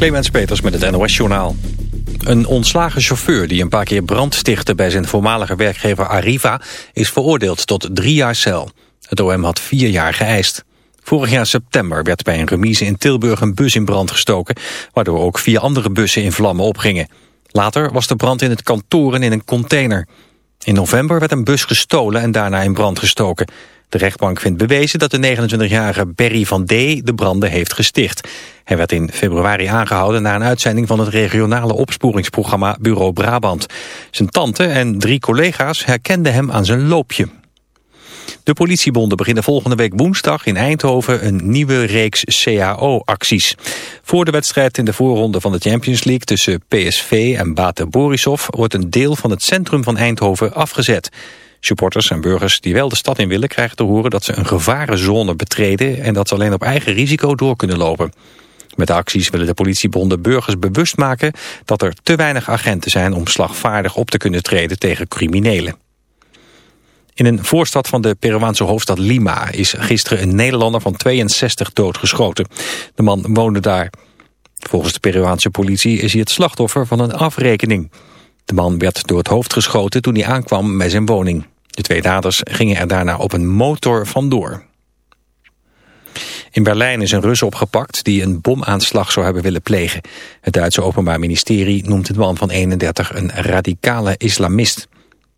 Clemens Peters met het NOS-journaal. Een ontslagen chauffeur die een paar keer brand stichtte... bij zijn voormalige werkgever Arriva... is veroordeeld tot drie jaar cel. Het OM had vier jaar geëist. Vorig jaar september werd bij een remise in Tilburg een bus in brand gestoken... waardoor ook vier andere bussen in vlammen opgingen. Later was de brand in het kantoren in een container. In november werd een bus gestolen en daarna in brand gestoken. De rechtbank vindt bewezen dat de 29-jarige Berry van D. de branden heeft gesticht. Hij werd in februari aangehouden na een uitzending van het regionale opsporingsprogramma Bureau Brabant. Zijn tante en drie collega's herkenden hem aan zijn loopje. De politiebonden beginnen volgende week woensdag in Eindhoven een nieuwe reeks CAO-acties. Voor de wedstrijd in de voorronde van de Champions League tussen PSV en Bate Borisov wordt een deel van het centrum van Eindhoven afgezet. Supporters en burgers die wel de stad in willen krijgen te horen dat ze een gevarenzone betreden en dat ze alleen op eigen risico door kunnen lopen. Met de acties willen de politiebonden burgers bewust maken dat er te weinig agenten zijn om slagvaardig op te kunnen treden tegen criminelen. In een voorstad van de Peruaanse hoofdstad Lima is gisteren een Nederlander van 62 doodgeschoten. De man woonde daar. Volgens de Peruaanse politie is hij het slachtoffer van een afrekening. De man werd door het hoofd geschoten toen hij aankwam bij zijn woning. De twee daders gingen er daarna op een motor vandoor. In Berlijn is een Rus opgepakt die een bomaanslag zou hebben willen plegen. Het Duitse Openbaar Ministerie noemt de man van 31 een radicale islamist.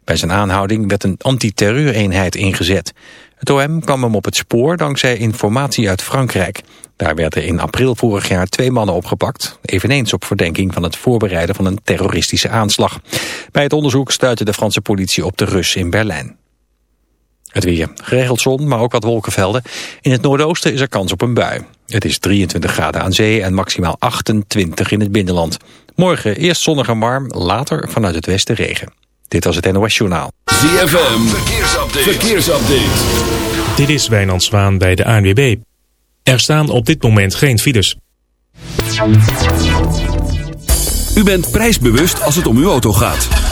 Bij zijn aanhouding werd een antiterreureenheid ingezet. Het OM kwam hem op het spoor dankzij informatie uit Frankrijk. Daar werden in april vorig jaar twee mannen opgepakt... eveneens op verdenking van het voorbereiden van een terroristische aanslag. Bij het onderzoek stuitte de Franse politie op de Rus in Berlijn. Het weer. Geregeld zon, maar ook wat wolkenvelden. In het noordoosten is er kans op een bui. Het is 23 graden aan zee en maximaal 28 in het binnenland. Morgen eerst zonnig en warm, later vanuit het westen regen. Dit was het NOS Journaal. ZFM, verkeersupdate. verkeersupdate. Dit is Wijnand Zwaan bij de ANWB. Er staan op dit moment geen files. U bent prijsbewust als het om uw auto gaat.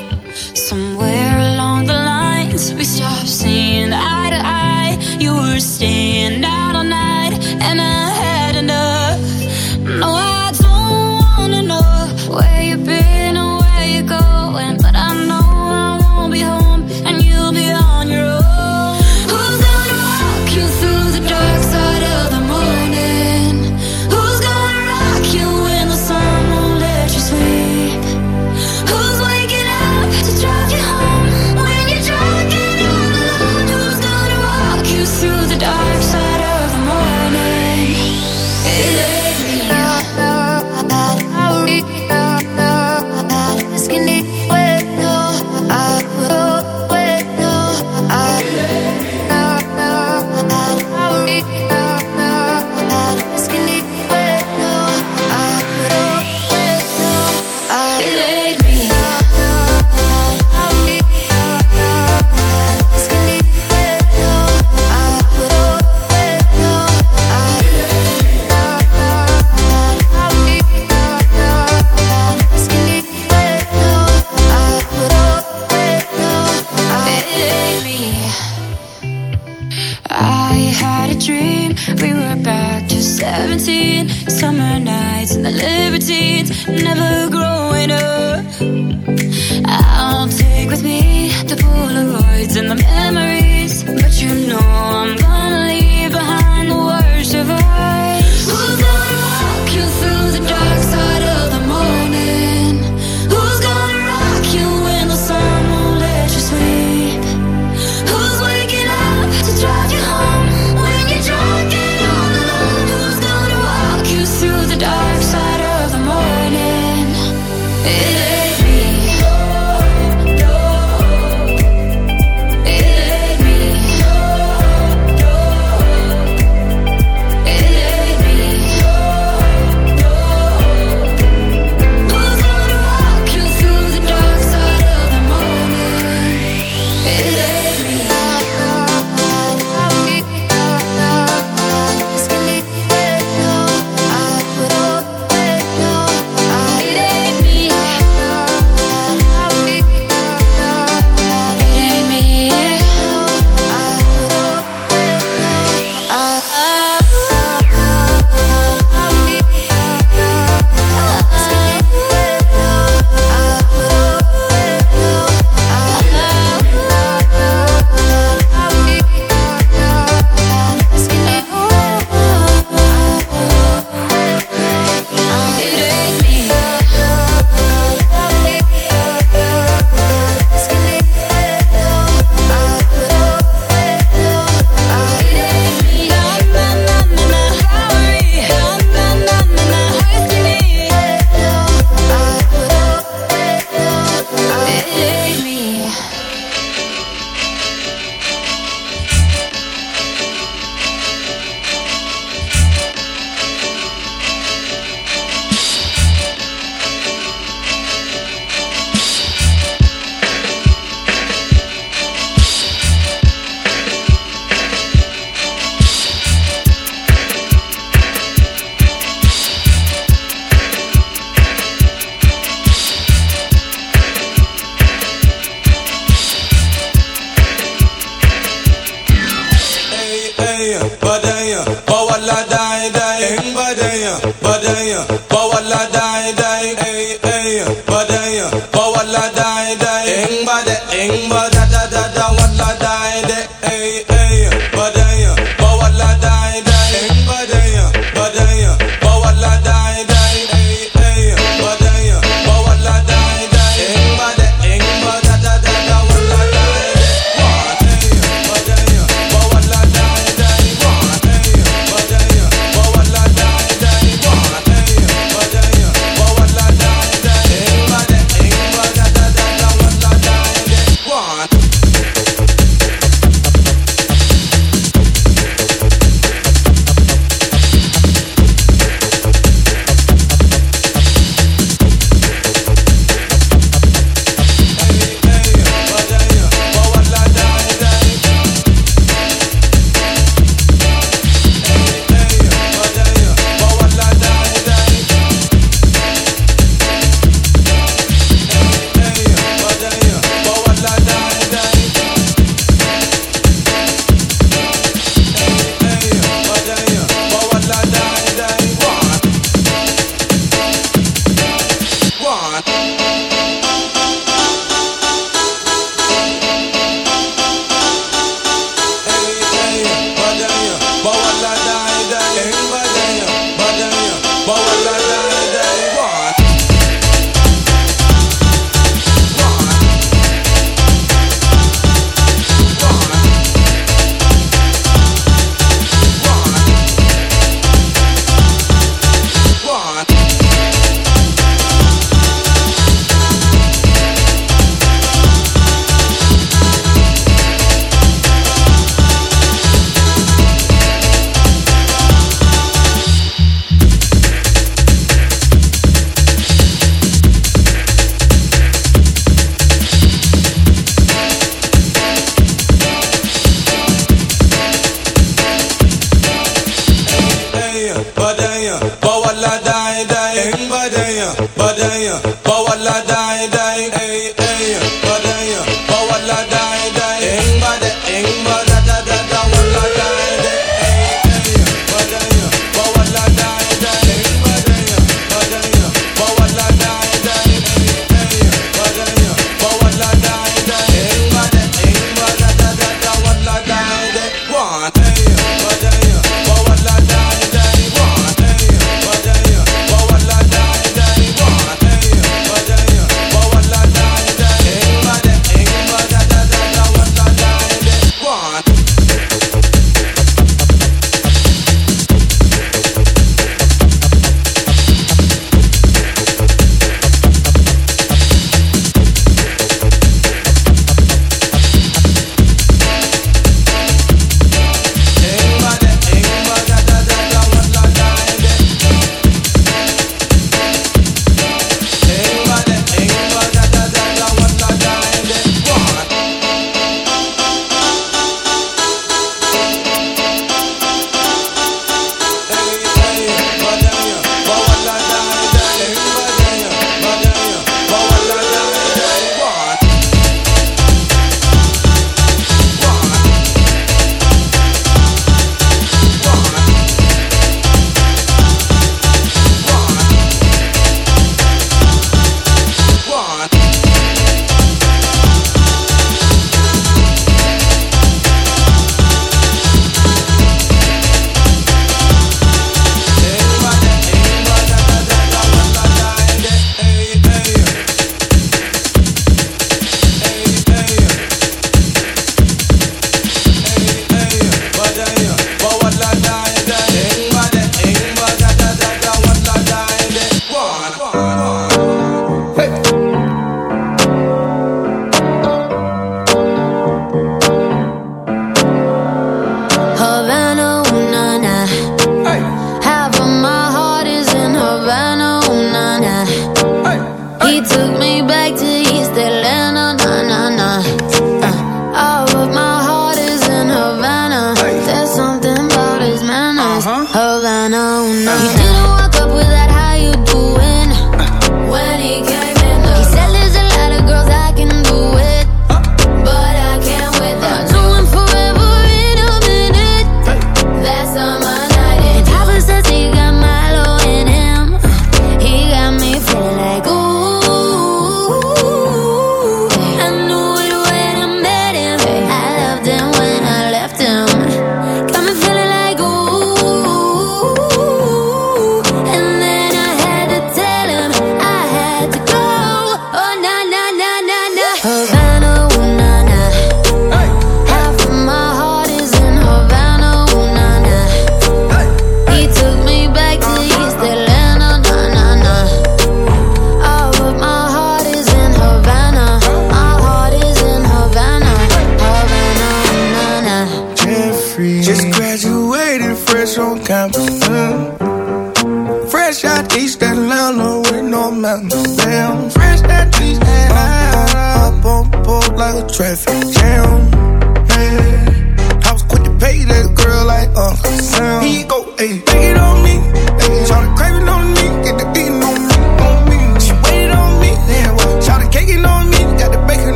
Badaya, bawala dai dai,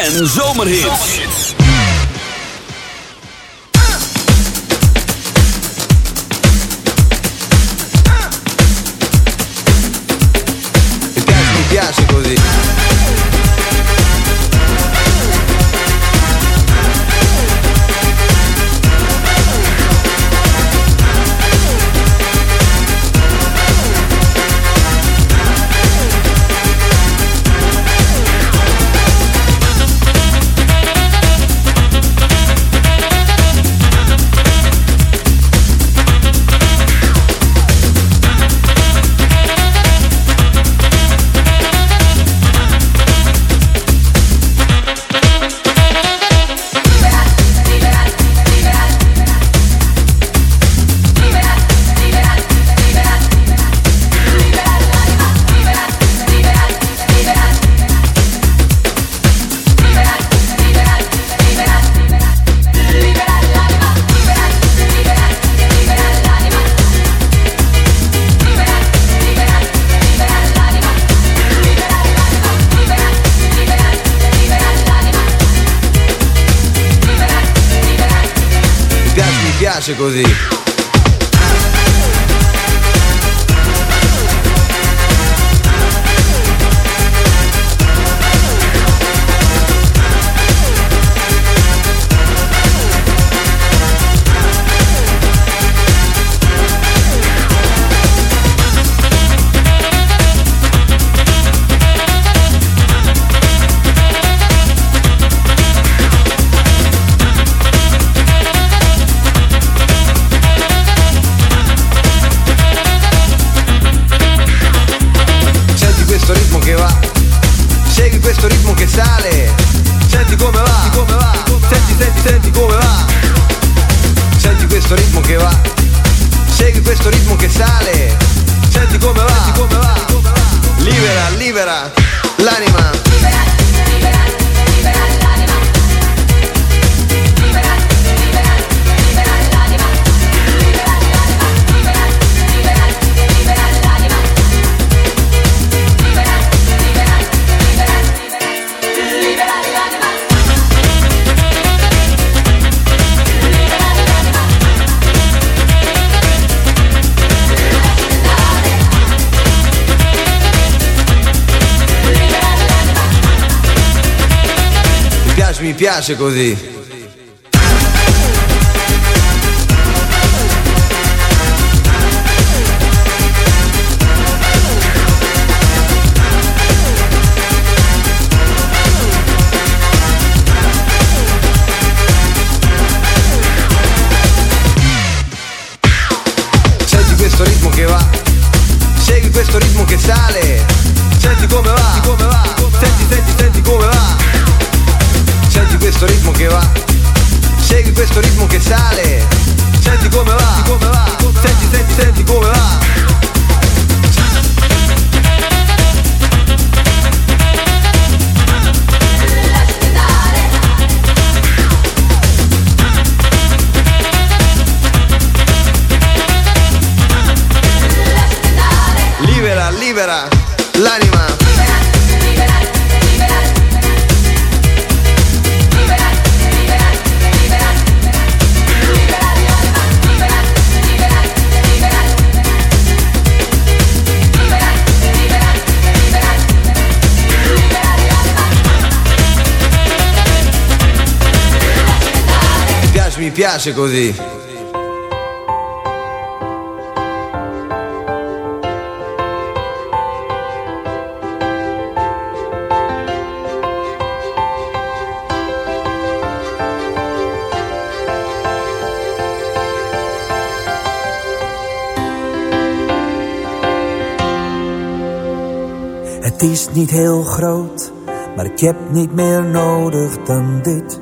en zomerhits. Così. Piace così. Piace, così. Het is niet heel groot, maar ik heb niet meer nodig dan dit.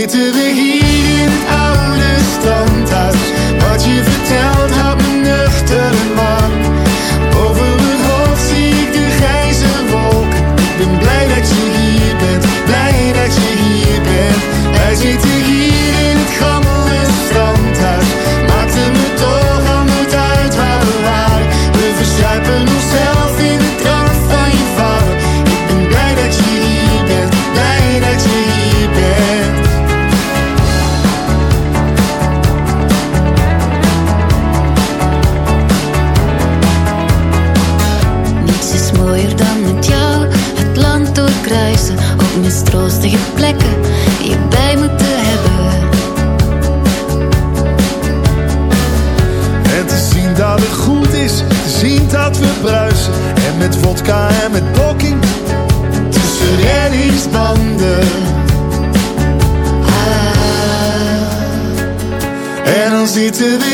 zitten we hier in het oude standhuis. Wat je vertelt. to the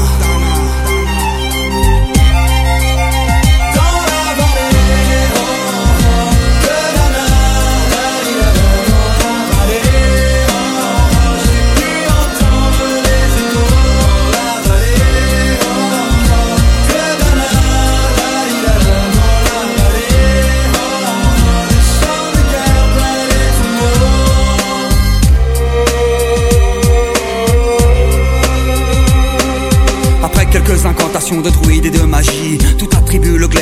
De druides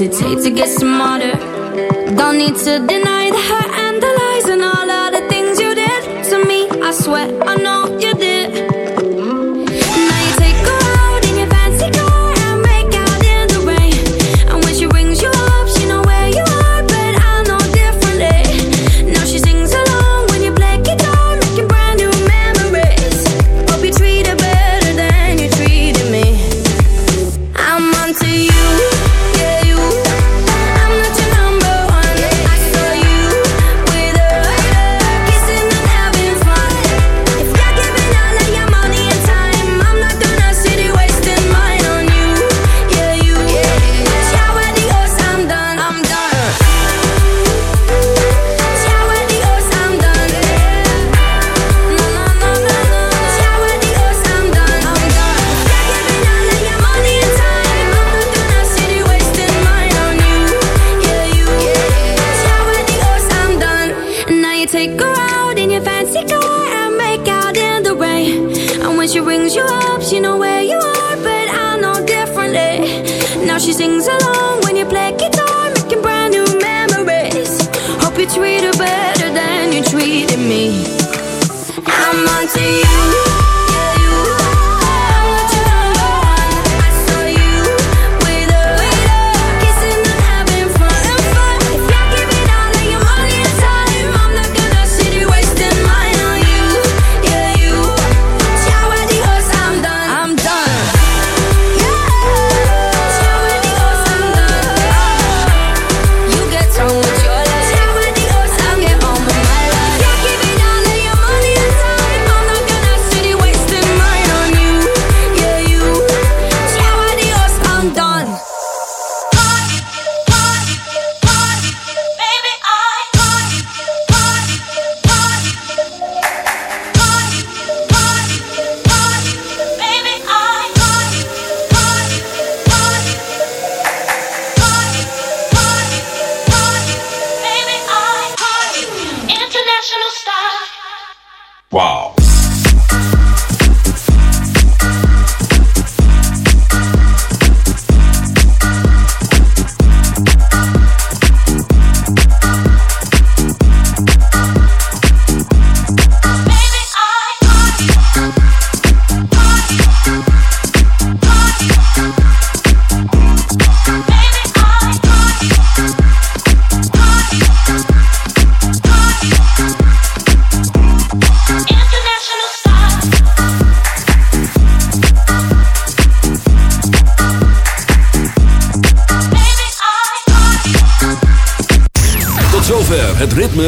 it takes